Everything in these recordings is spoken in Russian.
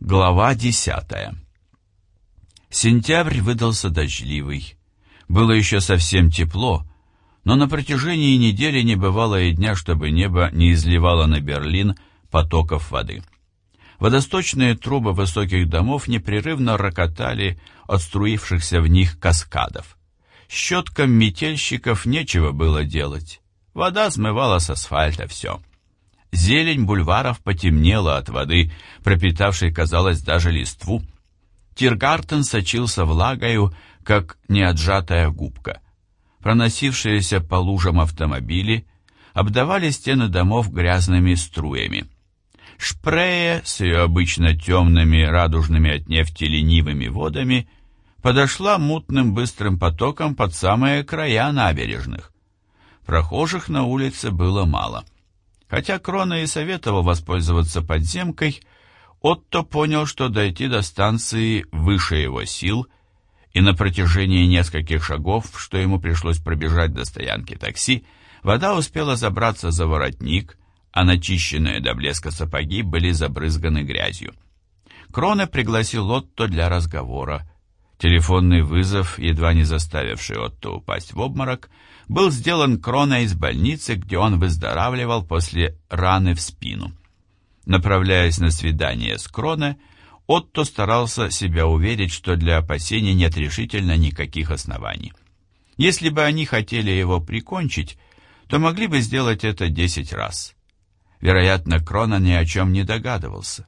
Глава десятая. Сентябрь выдался дождливый. Было еще совсем тепло, но на протяжении недели не бывало и дня, чтобы небо не изливало на Берлин потоков воды. Водосточные трубы высоких домов непрерывно рокотали от струившихся в них каскадов. Щеткам метельщиков нечего было делать. Вода смывала с асфальта все. Зелень бульваров потемнела от воды, пропитавшей, казалось, даже листву. Тиргартен сочился влагою, как неотжатая губка. Проносившиеся по лужам автомобили обдавали стены домов грязными струями. Шпрее с ее обычно темными, радужными от нефти ленивыми водами подошла мутным быстрым потоком под самые края набережных. Прохожих на улице было мало. Хотя Крона и советовал воспользоваться подземкой, Отто понял, что дойти до станции выше его сил, и на протяжении нескольких шагов, что ему пришлось пробежать до стоянки такси, вода успела забраться за воротник, а начищенные до блеска сапоги были забрызганы грязью. Крона пригласил Отто для разговора. Телефонный вызов, едва не заставивший Отто упасть в обморок, был сделан Крона из больницы, где он выздоравливал после раны в спину. Направляясь на свидание с Кроне, Отто старался себя уверить, что для опасений нет решительно никаких оснований. Если бы они хотели его прикончить, то могли бы сделать это десять раз. Вероятно, Крона ни о чем не догадывался.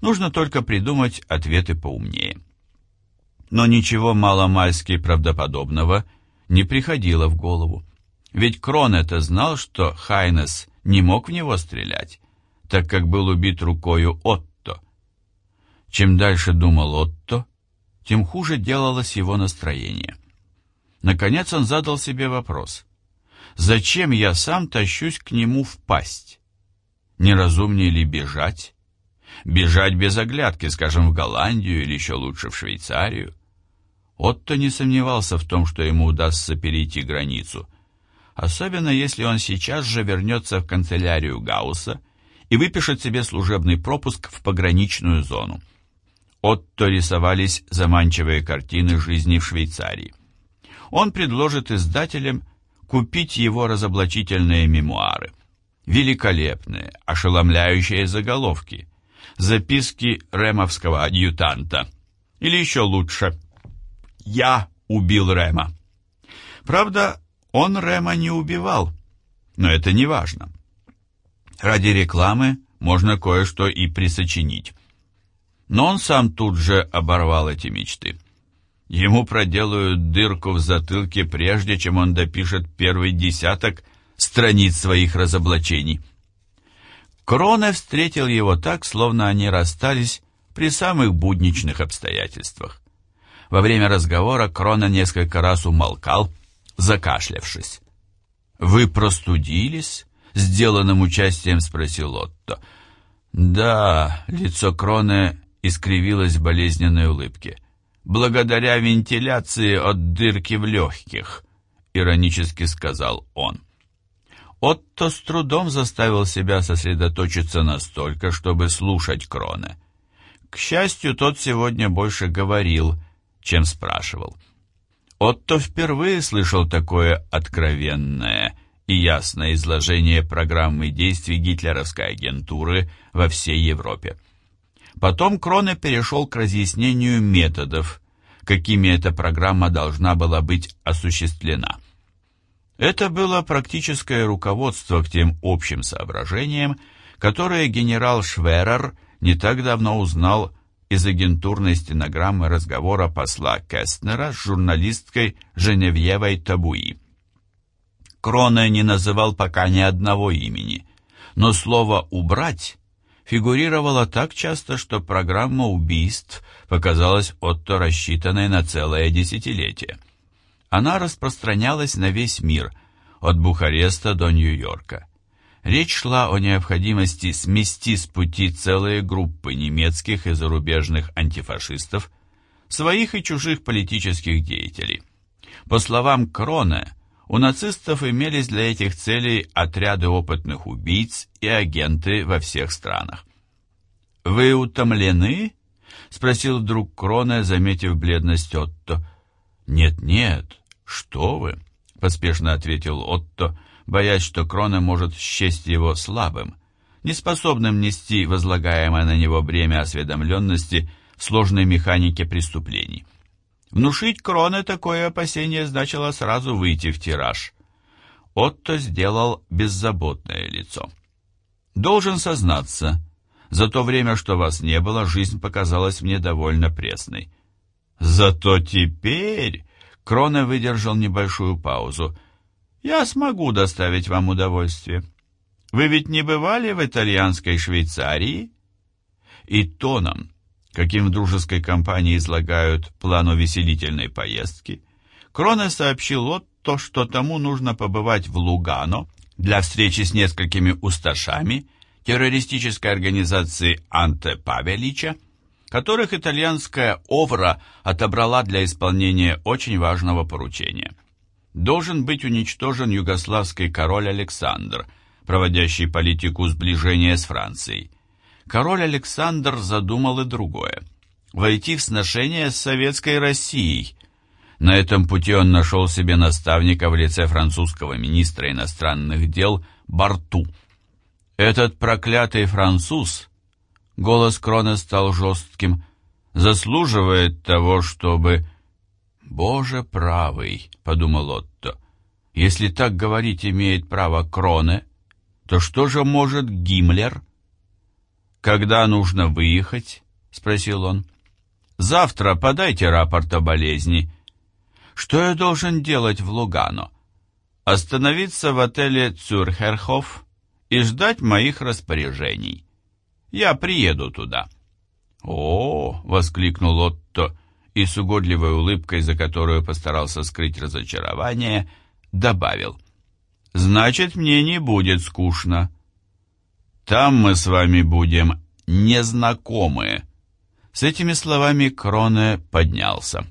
Нужно только придумать ответы поумнее. Но ничего маломальски правдоподобного – не приходило в голову. Ведь Крон это знал, что Хайнес не мог в него стрелять, так как был убит рукою Отто. Чем дальше думал Отто, тем хуже делалось его настроение. Наконец он задал себе вопрос. «Зачем я сам тащусь к нему в пасть? Неразумнее ли бежать? Бежать без оглядки, скажем, в Голландию или еще лучше в Швейцарию? Отто не сомневался в том, что ему удастся перейти границу, особенно если он сейчас же вернется в канцелярию Гаусса и выпишет себе служебный пропуск в пограничную зону. Отто рисовались заманчивые картины жизни в Швейцарии. Он предложит издателям купить его разоблачительные мемуары. Великолепные, ошеломляющие заголовки. Записки ремовского адъютанта. Или еще лучше – я убил Рема. Правда, он Рема не убивал, но это не важно. Ради рекламы можно кое-что и присочинить. Но он сам тут же оборвал эти мечты. Ему проделают дырку в затылке, прежде чем он допишет первый десяток страниц своих разоблачений. Кроне встретил его так, словно они расстались при самых будничных обстоятельствах. Во время разговора Крона несколько раз умолкал, закашлявшись. «Вы простудились?» — сделанным участием спросил Отто. «Да», — лицо Кроны искривилось в болезненной улыбке. «Благодаря вентиляции от дырки в легких», — иронически сказал он. Отто с трудом заставил себя сосредоточиться настолько, чтобы слушать Кроне. К счастью, тот сегодня больше говорил, чем спрашивал. Отто впервые слышал такое откровенное и ясное изложение программы действий гитлеровской агентуры во всей Европе. Потом Кроне перешел к разъяснению методов, какими эта программа должна была быть осуществлена. Это было практическое руководство к тем общим соображениям, которые генерал Шверер не так давно узнал из агентурной стенограммы разговора посла Кестнера с журналисткой Женевьевой Табуи. Кроне не называл пока ни одного имени, но слово «убрать» фигурировало так часто, что программа убийств показалась Отто рассчитанной на целое десятилетие. Она распространялась на весь мир, от Бухареста до Нью-Йорка. Речь шла о необходимости смести с пути целые группы немецких и зарубежных антифашистов, своих и чужих политических деятелей. По словам Крона, у нацистов имелись для этих целей отряды опытных убийц и агенты во всех странах. «Вы утомлены?» спросил вдруг Кроне, заметив бледность Отто. «Нет-нет, что вы?» — поспешно ответил Отто, боясь, что Кроне может счесть его слабым, неспособным нести возлагаемое на него бремя осведомленности в сложной механике преступлений. Внушить Кроне такое опасение значило сразу выйти в тираж. Отто сделал беззаботное лицо. «Должен сознаться, за то время, что вас не было, жизнь показалась мне довольно пресной. Зато теперь...» Крона выдержал небольшую паузу. «Я смогу доставить вам удовольствие. Вы ведь не бывали в итальянской Швейцарии?» И тоном, каким в дружеской компании излагают план увеселительной поездки, Крона сообщил Отто, что тому нужно побывать в Лугано для встречи с несколькими усташами террористической организации Анте Павелича, которых итальянская ОВРА отобрала для исполнения очень важного поручения. Должен быть уничтожен югославский король Александр, проводящий политику сближения с Францией. Король Александр задумал и другое – войти в сношение с советской Россией. На этом пути он нашел себе наставника в лице французского министра иностранных дел Барту. Этот проклятый француз, голос Крона стал жестким, заслуживает того, чтобы... «Боже правый», — подумал Отто, — «если так говорить имеет право Кроне, то что же может Гиммлер?» «Когда нужно выехать?» — спросил он. «Завтра подайте рапорт о болезни». «Что я должен делать в Лугано?» «Остановиться в отеле Цюрхерхоф и ждать моих распоряжений. Я приеду туда». «О!» — воскликнул Отто, и с угодливой улыбкой, за которую постарался скрыть разочарование, добавил. «Значит, мне не будет скучно». Там мы с вами будем незнакомые». С этими словами Кроне поднялся.